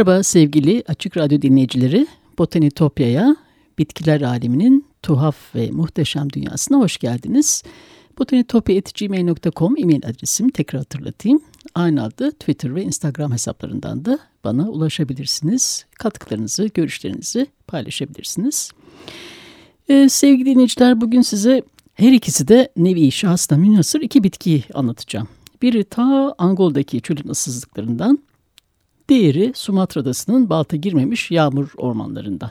Merhaba sevgili Açık Radyo dinleyicileri. Botanitopya'ya, bitkiler aleminin tuhaf ve muhteşem dünyasına hoş geldiniz. botanitopya.gmail.com e-mail adresim tekrar hatırlatayım. Aynı adı Twitter ve Instagram hesaplarından da bana ulaşabilirsiniz. Katkılarınızı, görüşlerinizi paylaşabilirsiniz. Ee, sevgili dinleyiciler bugün size her ikisi de nevi şahsına münhasır iki bitkiyi anlatacağım. Biri ta Angol'daki çölün ıssızlıklarından, diğeri Sumatra Adası'nın balta girmemiş yağmur ormanlarından.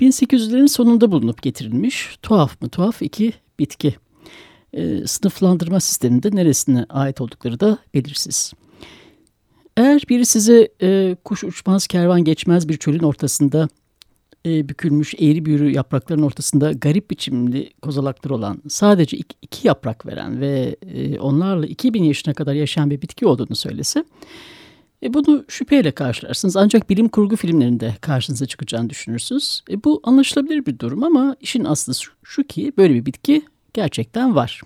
1800'lerin sonunda bulunup getirilmiş tuhaf mı tuhaf iki bitki. E, sınıflandırma sisteminde neresine ait oldukları da belirsiz. Eğer biri size e, kuş uçmaz kervan geçmez bir çölün ortasında e, bükülmüş eğri büğrü yaprakların ortasında garip biçimli kozalaklar olan sadece iki, iki yaprak veren ve e, onlarla 2000 yaşına kadar yaşayan bir bitki olduğunu söylese e, bunu şüpheyle karşılarsınız ancak bilim kurgu filmlerinde karşınıza çıkacağını düşünürsünüz. E, bu anlaşılabilir bir durum ama işin aslı şu ki böyle bir bitki gerçekten var.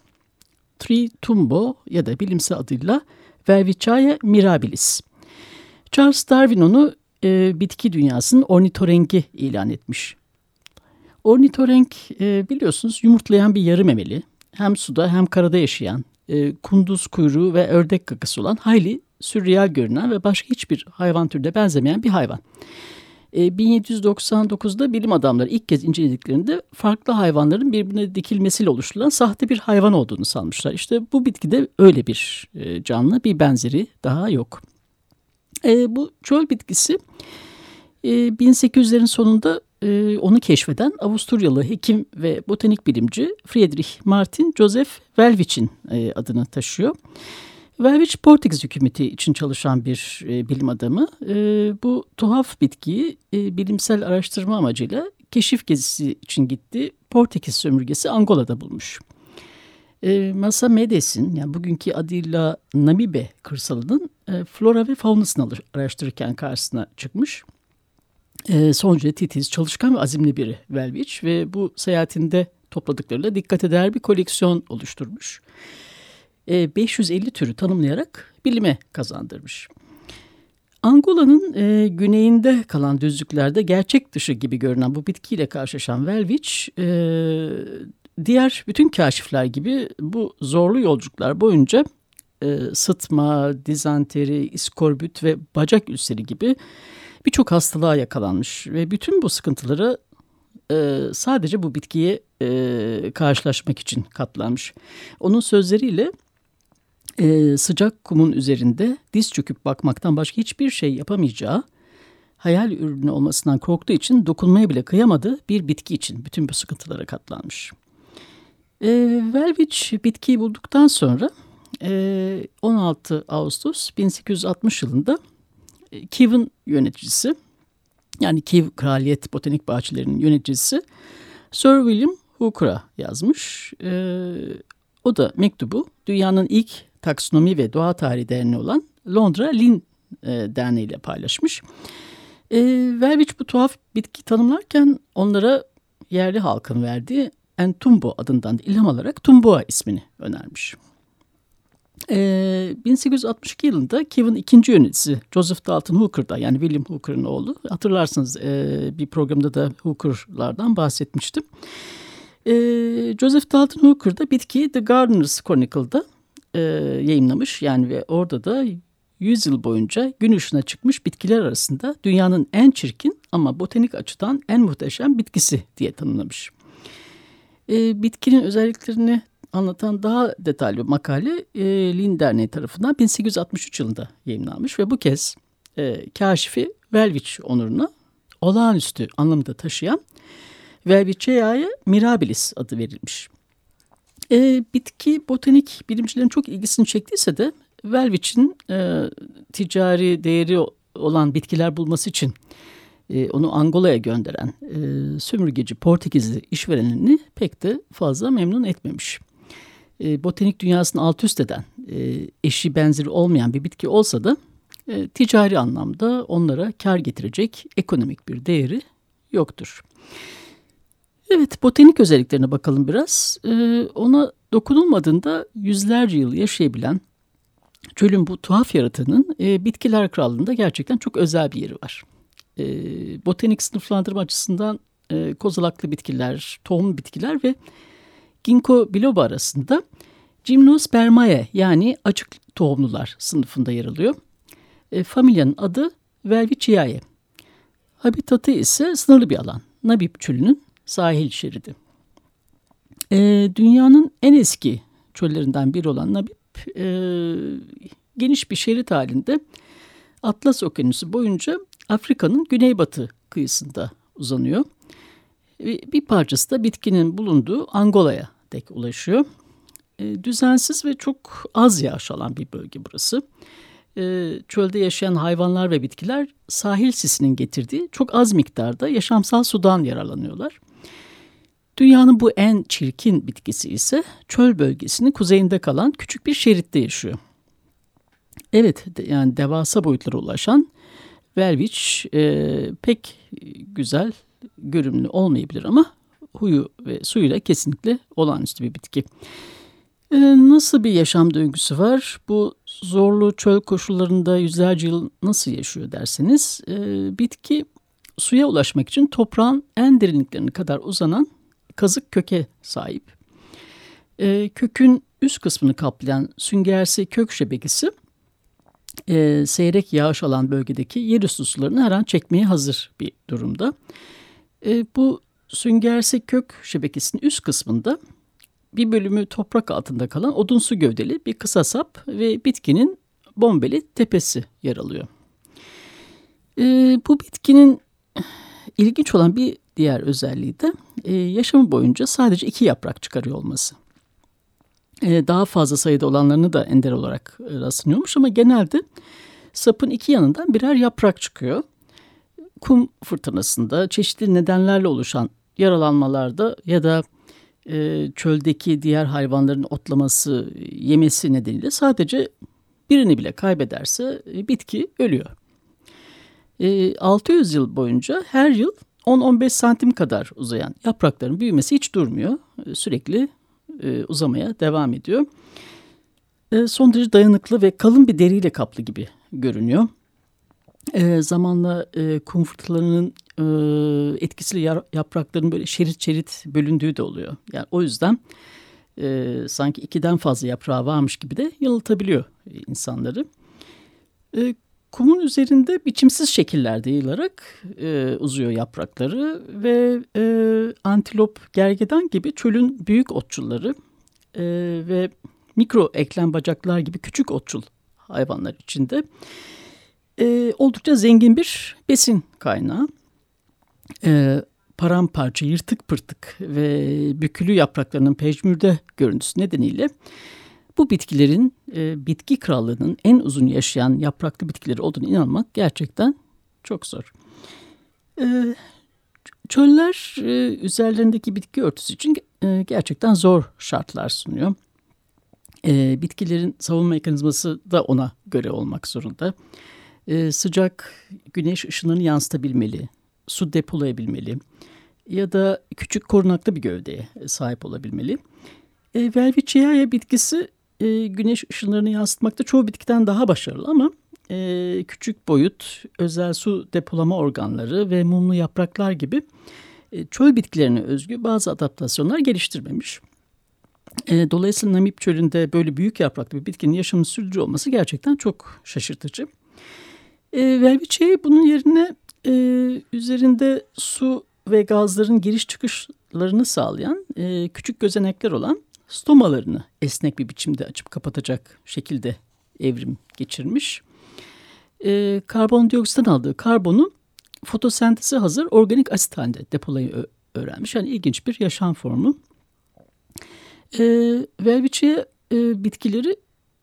Tritumbo ya da bilimsel adıyla Velvichaya mirabilis. Charles Darwin onu e, bitki dünyasının ornitorengi ilan etmiş. Ornitorenk e, biliyorsunuz yumurtlayan bir yarı memeli. Hem suda hem karada yaşayan, e, kunduz kuyruğu ve ördek kakası olan hayli sürreal görünen ve başka hiçbir hayvan türüne benzemeyen bir hayvan. E, 1799'da bilim adamları ilk kez incelediklerinde farklı hayvanların birbirine dikilmesiyle oluşturulan sahte bir hayvan olduğunu sanmışlar. İşte bu bitkide öyle bir e, canlı bir benzeri daha yok. E, bu çöl bitkisi e, 1800'lerin sonunda e, onu keşfeden Avusturyalı hekim ve botanik bilimci Friedrich Martin Joseph Welwich'in e, adını taşıyor. Welwich Portekiz hükümeti için çalışan bir e, bilim adamı. E, bu tuhaf bitkiyi e, bilimsel araştırma amacıyla keşif gezisi için gitti. Portekiz sömürgesi Angola'da bulmuş. E, Masa Medes'in yani bugünkü adıyla Namibe kırsalının e, flora ve faunasını araştırırken karşısına çıkmış. E, son titiz, çalışkan ve azimli biri Welwich ve bu seyahatinde topladıklarıyla dikkat eder bir koleksiyon oluşturmuş. 550 türü tanımlayarak bilime kazandırmış. Angola'nın e, güneyinde kalan düzlüklerde gerçek dışı gibi görünen bu bitkiyle karşılaşan Welwich, e, diğer bütün kaşifler gibi bu zorlu yolculuklar boyunca e, sıtma, dizanteri, iskorbüt ve bacak ülseri gibi birçok hastalığa yakalanmış ve bütün bu sıkıntıları e, sadece bu bitkiye e, karşılaşmak için katlanmış. Onun sözleriyle e, sıcak kumun üzerinde diz çöküp bakmaktan başka hiçbir şey yapamayacağı, hayal ürünü olmasından korktuğu için dokunmaya bile kıyamadığı bir bitki için bütün bu sıkıntılara katlanmış. E, Welwich bitkiyi bulduktan sonra e, 16 Ağustos 1860 yılında e, Kievan yöneticisi yani Kiev Kraliyet Botanik Bahçeleri'nin yöneticisi Sir William Hooker'a yazmış. E, o da mektubu dünyanın ilk Taksonomi ve Doğa Tarihi Derneği olan Londra Lin e, Derneği ile paylaşmış. E, Welwich bu tuhaf bitki tanımlarken onlara yerli halkın verdiği Entumbo adından ilham alarak Tumboa ismini önermiş. E, 1862 yılında Kevin ikinci yöneticisi Joseph Dalton Hooker'da yani William Hooker'ın oğlu. Hatırlarsınız e, bir programda da Hooker'lardan bahsetmiştim. E, Joseph Dalton Hooker'da bitkiyi The Gardener's Chronicle'da e, yayınlamış. Yani ve orada da 100 yıl boyunca gün ışığına çıkmış bitkiler arasında dünyanın en çirkin ama botanik açıdan en muhteşem bitkisi diye tanımlamış. E, bitkinin özelliklerini anlatan daha detaylı bir makale e, Lin Derneği tarafından 1863 yılında yayınlanmış ve bu kez e, kaşifi Welwich onuruna olağanüstü anlamda taşıyan Welwichiae mirabilis adı verilmiş. E, bitki botanik bilimcilerin çok ilgisini çektiyse de Welwich'in e, ticari değeri olan bitkiler bulması için e, onu Angola'ya gönderen e, sömürgeci Portekizli işverenini pek de fazla memnun etmemiş. E, botanik dünyasını alt üst eden, e, eşi benzeri olmayan bir bitki olsa da e, ticari anlamda onlara kar getirecek ekonomik bir değeri yoktur. Evet, botanik özelliklerine bakalım biraz. Ee, ona dokunulmadığında yüzlerce yıl yaşayabilen çölün bu tuhaf yaratığının e, bitkiler krallığında gerçekten çok özel bir yeri var. E, botanik sınıflandırma açısından e, kozalaklı bitkiler, tohum bitkiler ve ginkgo biloba arasında Gymnospermae yani açık tohumlular sınıfında yer alıyor. E, familyanın adı Velviciae. Habitatı ise sınırlı bir alan. Nabib çölünün sahil şeridi. E, dünyanın en eski çöllerinden biri olan Nabib e, geniş bir şerit halinde Atlas Okyanusu boyunca Afrika'nın güneybatı kıyısında uzanıyor. Bir parçası da bitkinin bulunduğu Angola'ya dek ulaşıyor. E, düzensiz ve çok az yağış alan bir bölge burası. E, çölde yaşayan hayvanlar ve bitkiler sahil sisinin getirdiği çok az miktarda yaşamsal sudan yararlanıyorlar. Dünyanın bu en çirkin bitkisi ise çöl bölgesinin kuzeyinde kalan küçük bir şeritte yaşıyor. Evet yani devasa boyutlara ulaşan Verviç e, pek güzel görünümlü olmayabilir ama huyu ve suyuyla kesinlikle olağanüstü bir bitki. E, nasıl bir yaşam döngüsü var? Bu zorlu çöl koşullarında yüzlerce yıl nasıl yaşıyor derseniz e, bitki suya ulaşmak için toprağın en derinliklerine kadar uzanan kazık köke sahip. E, kökün üst kısmını kaplayan süngersi kök şebekesi e, seyrek yağış alan bölgedeki yerüstü sularını her an çekmeye hazır bir durumda. E, bu süngersi kök şebekesinin üst kısmında bir bölümü toprak altında kalan odunsu gövdeli bir kısa sap ve bitkinin bombeli tepesi yer alıyor. E, bu bitkinin ilginç olan bir diğer özelliği de e, yaşamı boyunca sadece iki yaprak çıkarıyor olması. E, daha fazla sayıda olanlarını da ender olarak e, rastlanıyormuş ama genelde sapın iki yanından birer yaprak çıkıyor. Kum fırtınasında çeşitli nedenlerle oluşan yaralanmalarda ya da e, çöldeki diğer hayvanların otlaması, yemesi nedeniyle sadece birini bile kaybederse e, bitki ölüyor. E, 600 yıl boyunca her yıl 10-15 santim kadar uzayan yaprakların büyümesi hiç durmuyor. E, sürekli e, uzamaya devam ediyor. E, son derece dayanıklı ve kalın bir deriyle kaplı gibi görünüyor. Zamanla e, kum fırtınalarının e, etkisiyle yaprakların böyle şerit şerit bölündüğü de oluyor. Yani o yüzden e, sanki ikiden fazla yaprağı varmış gibi de yanıltabiliyor insanları. E, kumun üzerinde biçimsiz şekillerde yayılarak e, uzuyor yaprakları ve e, antilop, gergedan gibi çölün büyük otçulları e, ve mikro eklem bacaklar gibi küçük otçul hayvanlar içinde e, oldukça zengin bir besin kaynağı. E, paramparça, yırtık pırtık ve bükülü yapraklarının pejmürde görüntüsü nedeniyle bu bitkilerin e, bitki krallığının en uzun yaşayan yapraklı bitkileri olduğunu inanmak gerçekten çok zor. E, çöller e, üzerlerindeki bitki örtüsü için e, gerçekten zor şartlar sunuyor. E, bitkilerin savunma mekanizması da ona göre olmak zorunda. E, sıcak güneş ışınlarını yansıtabilmeli, su depolayabilmeli ya da küçük korunaklı bir gövdeye sahip olabilmeli. E, Velviciae bitkisi e, güneş ışınlarını yansıtmakta çoğu bitkiden daha başarılı ama e, küçük boyut, özel su depolama organları ve mumlu yapraklar gibi e, çöl bitkilerine özgü bazı adaptasyonlar geliştirmemiş. E, dolayısıyla Namib çölünde böyle büyük yapraklı bir bitkinin yaşamını sürdürüyor olması gerçekten çok şaşırtıcı. E, Velviçe'yi bunun yerine e, üzerinde su ve gazların giriş çıkışlarını sağlayan e, küçük gözenekler olan stomalarını esnek bir biçimde açıp kapatacak şekilde evrim geçirmiş. E, karbondioksitten aldığı karbonu fotosentezi hazır organik asit halinde depolayı öğrenmiş. Yani ilginç bir yaşam formu. E, Velviçiye e, bitkileri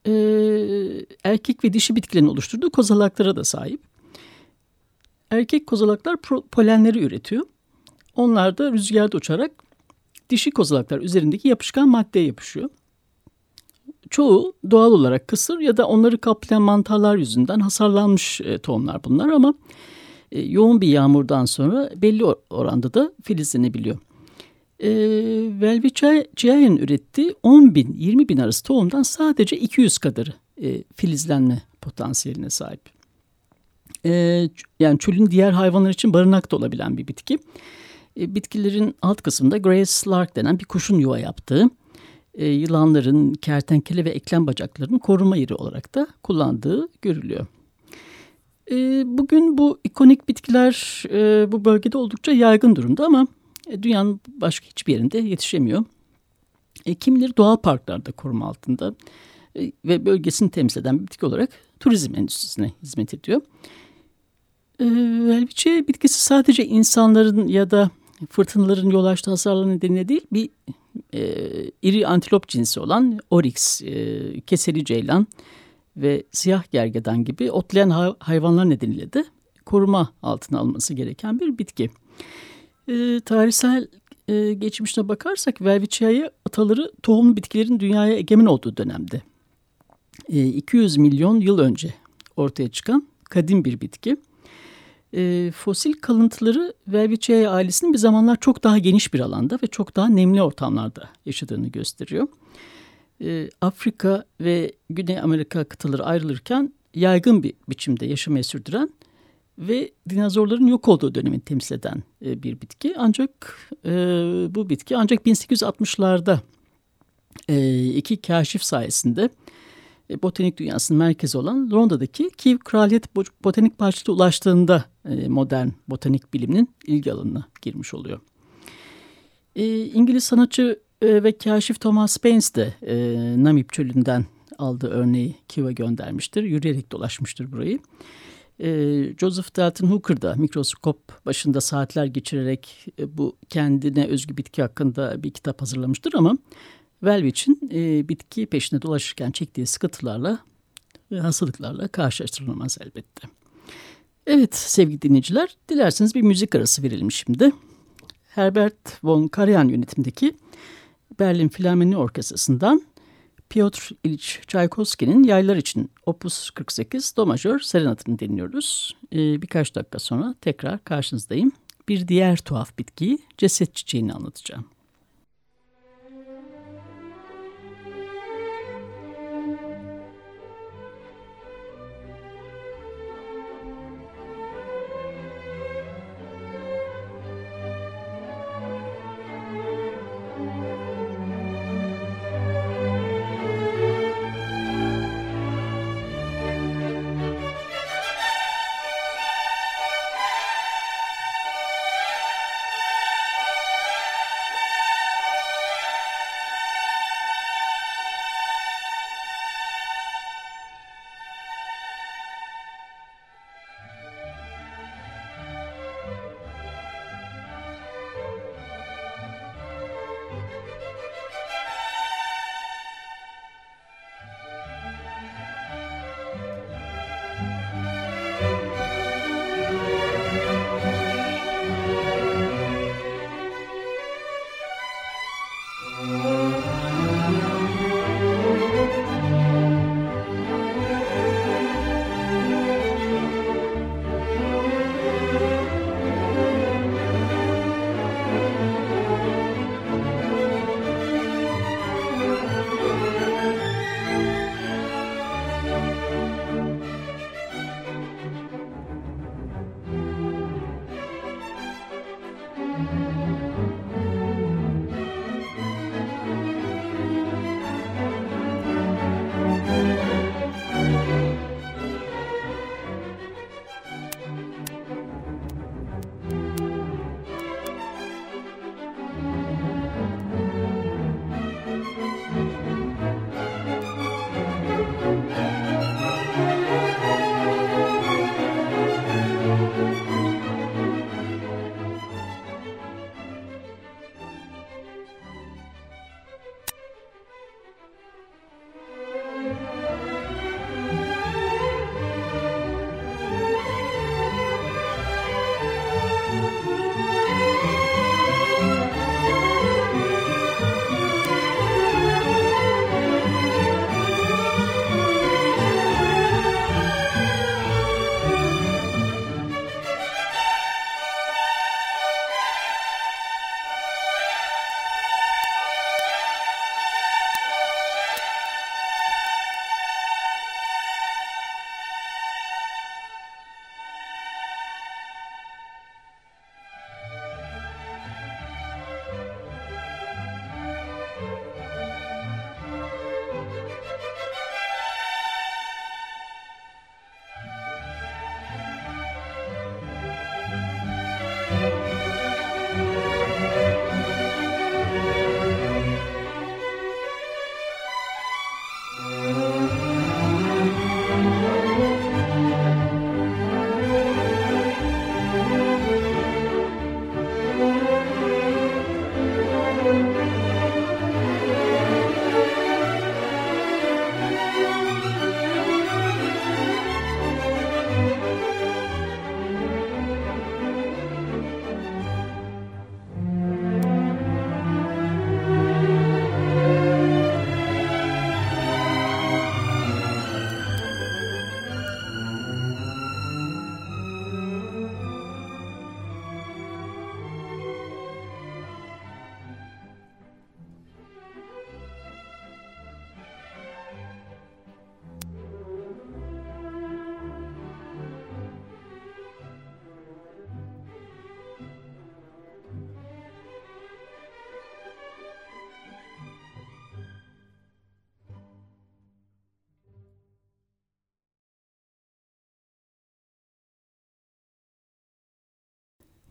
e, erkek ve dişi bitkilerin oluşturduğu kozalaklara da sahip. Erkek kozalaklar polenleri üretiyor. Onlar da rüzgarda uçarak dişi kozalaklar üzerindeki yapışkan maddeye yapışıyor. Çoğu doğal olarak kısır ya da onları kaplayan mantarlar yüzünden hasarlanmış e, tohumlar bunlar ama e, yoğun bir yağmurdan sonra belli oranda da filizlenebiliyor. E, Velvichaye'nin ürettiği 10 bin 20 bin arası tohumdan sadece 200 kadarı e, filizlenme potansiyeline sahip. Yani çölün diğer hayvanlar için barınak da olabilen bir bitki. E, bitkilerin alt kısmında Grace Lark denen bir kuşun yuva yaptığı, e, yılanların, kertenkele ve eklem bacaklarının koruma yeri olarak da kullandığı görülüyor. E, bugün bu ikonik bitkiler bu bölgede oldukça yaygın durumda ama dünyanın başka hiçbir yerinde yetişemiyor. Kimileri doğal parklarda koruma altında ve bölgesini temsil eden bitki olarak turizm endüstrisine hizmet ediyor. Velviçe bitkisi sadece insanların ya da fırtınaların yol açtığı hasarlar nedeniyle değil bir e, iri antilop cinsi olan oryx, e, keseli ceylan ve siyah gergedan gibi otlayan hayvanlar nedeniyle de koruma altına alınması gereken bir bitki. E, tarihsel e, geçmişine bakarsak Velvicia'yı ataları tohumlu bitkilerin dünyaya egemen olduğu dönemde. E, 200 milyon yıl önce ortaya çıkan kadim bir bitki. E, fosil kalıntıları Velviciae ailesinin bir zamanlar çok daha geniş bir alanda ve çok daha nemli ortamlarda yaşadığını gösteriyor. E, Afrika ve Güney Amerika kıtaları ayrılırken yaygın bir biçimde yaşamaya sürdüren ve dinozorların yok olduğu dönemi temsil eden e, bir bitki. Ancak bu bitki ancak 1860'larda e, iki kaşif sayesinde botanik dünyasının merkezi olan Londra'daki Kiev Kraliyet Botanik Bahçesi'ne ulaştığında e, modern botanik biliminin ilgi alanına girmiş oluyor. E, İngiliz sanatçı e, ve kaşif Thomas Baines de e, Namib çölünden aldığı örneği Kiev'e göndermiştir. Yürüyerek dolaşmıştır burayı. E, Joseph Dalton Hooker da mikroskop başında saatler geçirerek e, bu kendine özgü bitki hakkında bir kitap hazırlamıştır ama Welwich'in e, bitki peşinde dolaşırken çektiği sıkıntılarla ve hastalıklarla karşılaştırılamaz elbette. Evet sevgili dinleyiciler, dilerseniz bir müzik arası verelim şimdi. Herbert von Karajan yönetimindeki Berlin Filarmoni Orkestrası'ndan Piotr İliç Çaykovski'nin Yaylar için Opus 48 Do Majör Serenatını dinliyoruz. Ee, birkaç dakika sonra tekrar karşınızdayım. Bir diğer tuhaf bitkiyi ceset çiçeğini anlatacağım.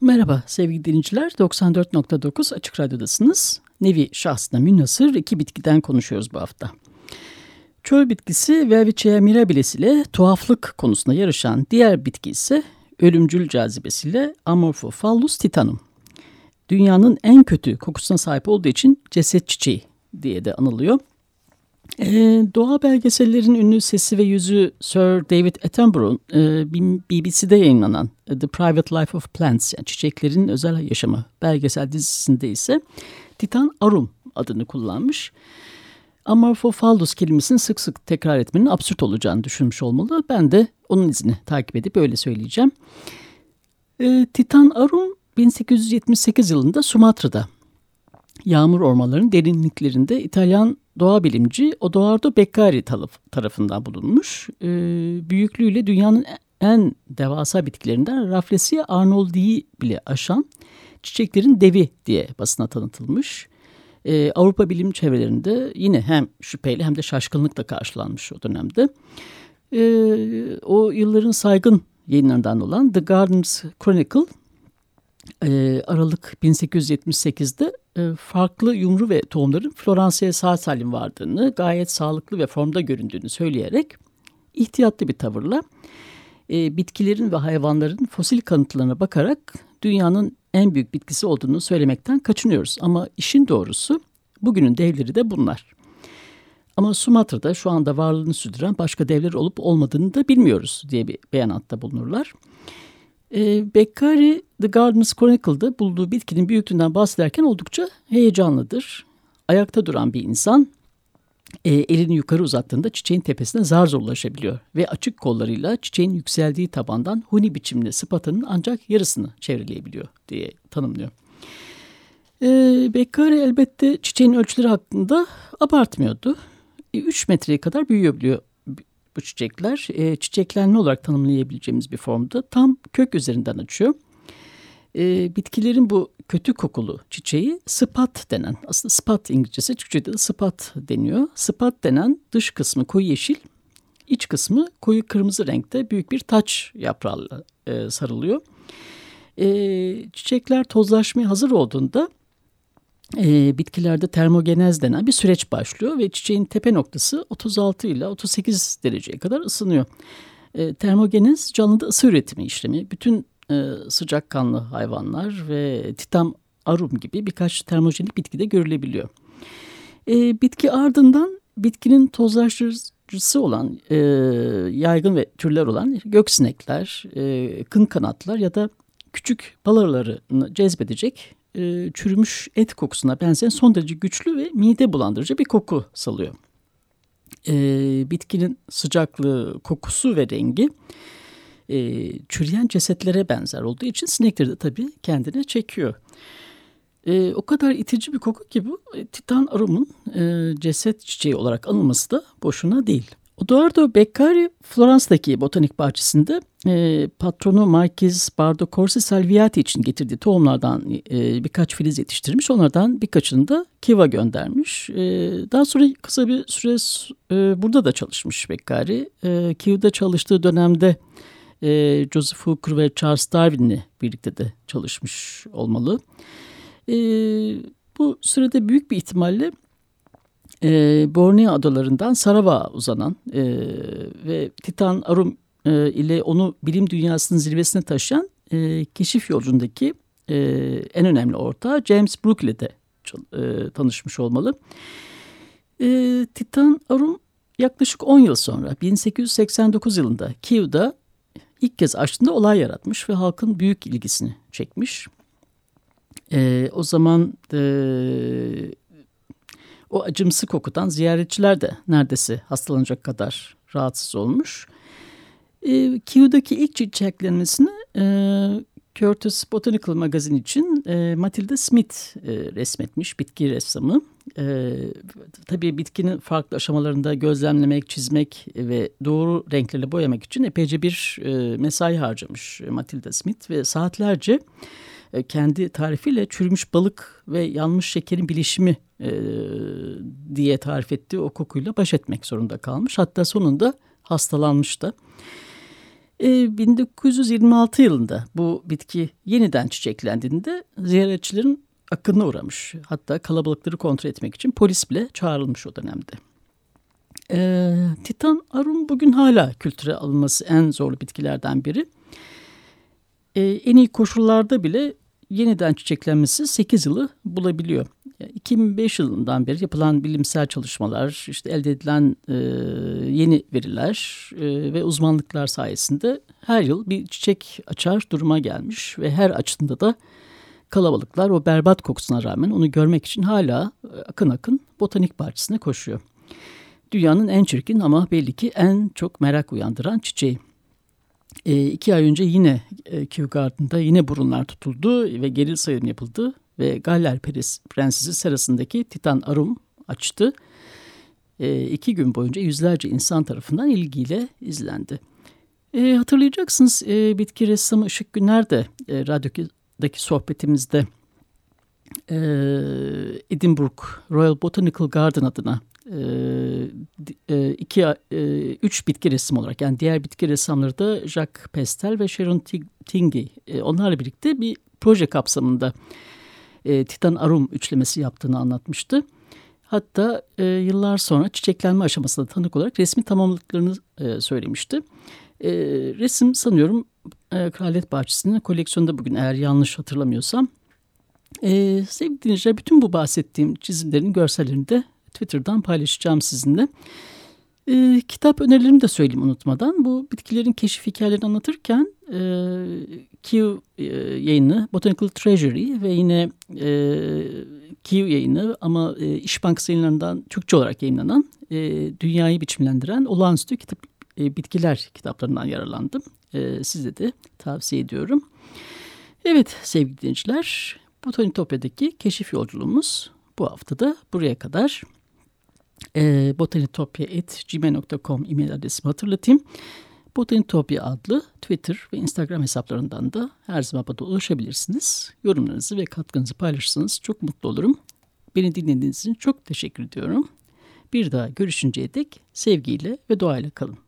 Merhaba sevgili dinleyiciler. 94.9 Açık Radyo'dasınız. Nevi şahsına münhasır iki bitkiden konuşuyoruz bu hafta. Çöl bitkisi Welwitschia mirabilis ile tuhaflık konusunda yarışan diğer bitki ise ölümcül cazibesiyle Amorphophallus titanum. Dünyanın en kötü kokusuna sahip olduğu için ceset çiçeği diye de anılıyor. E, doğa belgesellerin ünlü sesi ve yüzü Sir David Attenborough'un e, BBC'de yayınlanan The Private Life of Plants, yani çiçeklerin özel yaşamı belgesel dizisinde ise Titan Arum adını kullanmış. Amorphophallus kelimesini sık sık tekrar etmenin absürt olacağını düşünmüş olmalı. Ben de onun izini takip edip öyle söyleyeceğim. E, Titan Arum 1878 yılında Sumatra'da yağmur ormanlarının derinliklerinde İtalyan doğa bilimci Odoardo Beccari tarafından bulunmuş. E, büyüklüğüyle dünyanın en devasa bitkilerinden Rafflesia arnoldi'yi bile aşan çiçeklerin devi diye basına tanıtılmış. Ee, Avrupa bilim çevrelerinde yine hem şüpheyle hem de şaşkınlıkla karşılanmış o dönemde. Ee, o yılların saygın yayınlarından olan The Gardeners Chronicle e, Aralık 1878'de e, farklı yumru ve tohumların Floransa'ya sağ salim vardığını, gayet sağlıklı ve formda göründüğünü söyleyerek ihtiyatlı bir tavırla e, bitkilerin ve hayvanların fosil kanıtlarına bakarak dünyanın en büyük bitkisi olduğunu söylemekten kaçınıyoruz. Ama işin doğrusu bugünün devleri de bunlar. Ama Sumatra'da şu anda varlığını sürdüren başka devler olup olmadığını da bilmiyoruz diye bir beyanatta bulunurlar. E, Beccari The Gardens Chronicle'da bulduğu bitkinin büyüklüğünden bahsederken oldukça heyecanlıdır. Ayakta duran bir insan e, elini yukarı uzattığında çiçeğin tepesine zar zor ulaşabiliyor. Ve açık kollarıyla çiçeğin yükseldiği tabandan huni biçimli sıpatının ancak yarısını çevreleyebiliyor diye tanımlıyor. E, Beccari elbette çiçeğin ölçüleri hakkında abartmıyordu. E, 3 metreye kadar büyüyebiliyor bu çiçekler. E, çiçeklenme olarak tanımlayabileceğimiz bir formda tam kök üzerinden açıyor. E, bitkilerin bu kötü kokulu çiçeği spat denen, aslında spat İngilizcesi, Türkçe'de de spat deniyor. Spat denen dış kısmı koyu yeşil, iç kısmı koyu kırmızı renkte büyük bir taç yaprağıyla e, sarılıyor. E, çiçekler tozlaşmaya hazır olduğunda e, bitkilerde termogenez denen bir süreç başlıyor ve çiçeğin tepe noktası 36 ile 38 dereceye kadar ısınıyor. E, termogenez canlıda ısı üretimi işlemi. Bütün e, sıcakkanlı hayvanlar ve titam arum gibi birkaç termojenik bitkide görülebiliyor. E, bitki ardından bitkinin tozlaştırıcısı olan e, yaygın ve türler olan göksinekler, e, kın kanatlar ya da küçük balarlarını cezbedecek e, çürümüş et kokusuna benzeyen son derece güçlü ve mide bulandırıcı bir koku salıyor. E, bitkinin sıcaklığı, kokusu ve rengi e, çürüyen cesetlere benzer olduğu için sinekleri de tabii kendine çekiyor. E, o kadar itici bir koku ki bu e, Titan aromun e, ceset çiçeği olarak anılması da boşuna değil. Odoardo Beccari Florans'taki botanik bahçesinde e, patronu Marquis Bardo Corsi Salviati için getirdiği tohumlardan e, birkaç filiz yetiştirmiş. Onlardan birkaçını da Kiva göndermiş. E, daha sonra kısa bir süre e, burada da çalışmış Beccari. E, Kiva'da çalıştığı dönemde e, Joseph Hooker ve Charles Darwin'le birlikte de çalışmış olmalı. E, bu sürede büyük bir ihtimalle e, Borneo adalarından Sarawak'a uzanan e, ve Titan Arum e, ile onu bilim dünyasının zirvesine taşıyan e, keşif yolcundaki e, en önemli ortağı James Brooke ile de e, tanışmış olmalı. E, Titan Arum yaklaşık 10 yıl sonra 1889 yılında Kiev'da ilk kez açtığında olay yaratmış ve halkın büyük ilgisini çekmiş. E, o zaman e, o acımsı kokudan ziyaretçiler de neredeyse hastalanacak kadar rahatsız olmuş. E, Kiyu'daki ilk çiçeklenmesini e, Curtis Botanical Magazine için e, Matilda Smith e, resmetmiş, bitki ressamı. E, tabii bitkinin farklı aşamalarında gözlemlemek, çizmek ve doğru renklerle boyamak için epeyce bir e, mesai harcamış Matilda Smith ve saatlerce e, kendi tarifiyle çürümüş balık ve yanmış şekerin bilişimi e, diye tarif ettiği o kokuyla baş etmek zorunda kalmış. Hatta sonunda hastalanmış da. E, 1926 yılında bu bitki yeniden çiçeklendiğinde ziyaretçilerin akınına uğramış. Hatta kalabalıkları kontrol etmek için polis bile çağrılmış o dönemde. E, Titan arum bugün hala kültüre alınması en zorlu bitkilerden biri. E, en iyi koşullarda bile yeniden çiçeklenmesi 8 yılı bulabiliyor. 2005 yılından beri yapılan bilimsel çalışmalar, işte elde edilen e, yeni veriler e, ve uzmanlıklar sayesinde her yıl bir çiçek açar duruma gelmiş ve her açtığında da kalabalıklar o berbat kokusuna rağmen onu görmek için hala e, akın akın botanik bahçesine koşuyor. Dünyanın en çirkin ama belli ki en çok merak uyandıran çiçeği. E, iki ay önce yine e, Kew Garden'da yine burunlar tutuldu ve geril sayım yapıldı ve Galler Prensesi serasındaki Titan Arum açtı. E, iki gün boyunca yüzlerce insan tarafından ilgiyle izlendi. E, hatırlayacaksınız e, bitki ressamı Işık Güner de e, radyodaki sohbetimizde e, Edinburgh Royal Botanical Garden adına e, e, iki, e, üç bitki resim olarak yani diğer bitki ressamları da Jacques Pestel ve Sharon Tingey onlarla birlikte bir proje kapsamında Titan Arum üçlemesi yaptığını anlatmıştı. Hatta yıllar sonra çiçeklenme aşamasında tanık olarak resmi tamamladıklarını söylemişti. resim sanıyorum Kraliyet Bahçesi'nin koleksiyonunda bugün eğer yanlış hatırlamıyorsam. sevgili dinleyiciler bütün bu bahsettiğim çizimlerin görsellerini de Twitter'dan paylaşacağım sizinle. E, kitap önerilerimi de söyleyeyim unutmadan. Bu bitkilerin keşif hikayelerini anlatırken e, Q e, yayını, Botanical Treasury ve yine e, Q yayını ama e, İş Bankası yayınlarından Türkçe olarak yayınlanan e, Dünyayı Biçimlendiren Olağanüstü Kitap, e, Bitkiler kitaplarından yararlandım. E, size de tavsiye ediyorum. Evet sevgili dinleyiciler, Botanitopya'daki keşif yolculuğumuz bu hafta da buraya kadar e, botanitopya.gmail.com e-mail adresimi hatırlatayım. Botanitopya adlı Twitter ve Instagram hesaplarından da her zaman bana ulaşabilirsiniz. Yorumlarınızı ve katkınızı paylaşırsanız çok mutlu olurum. Beni dinlediğiniz için çok teşekkür ediyorum. Bir daha görüşünceye dek sevgiyle ve doğayla kalın.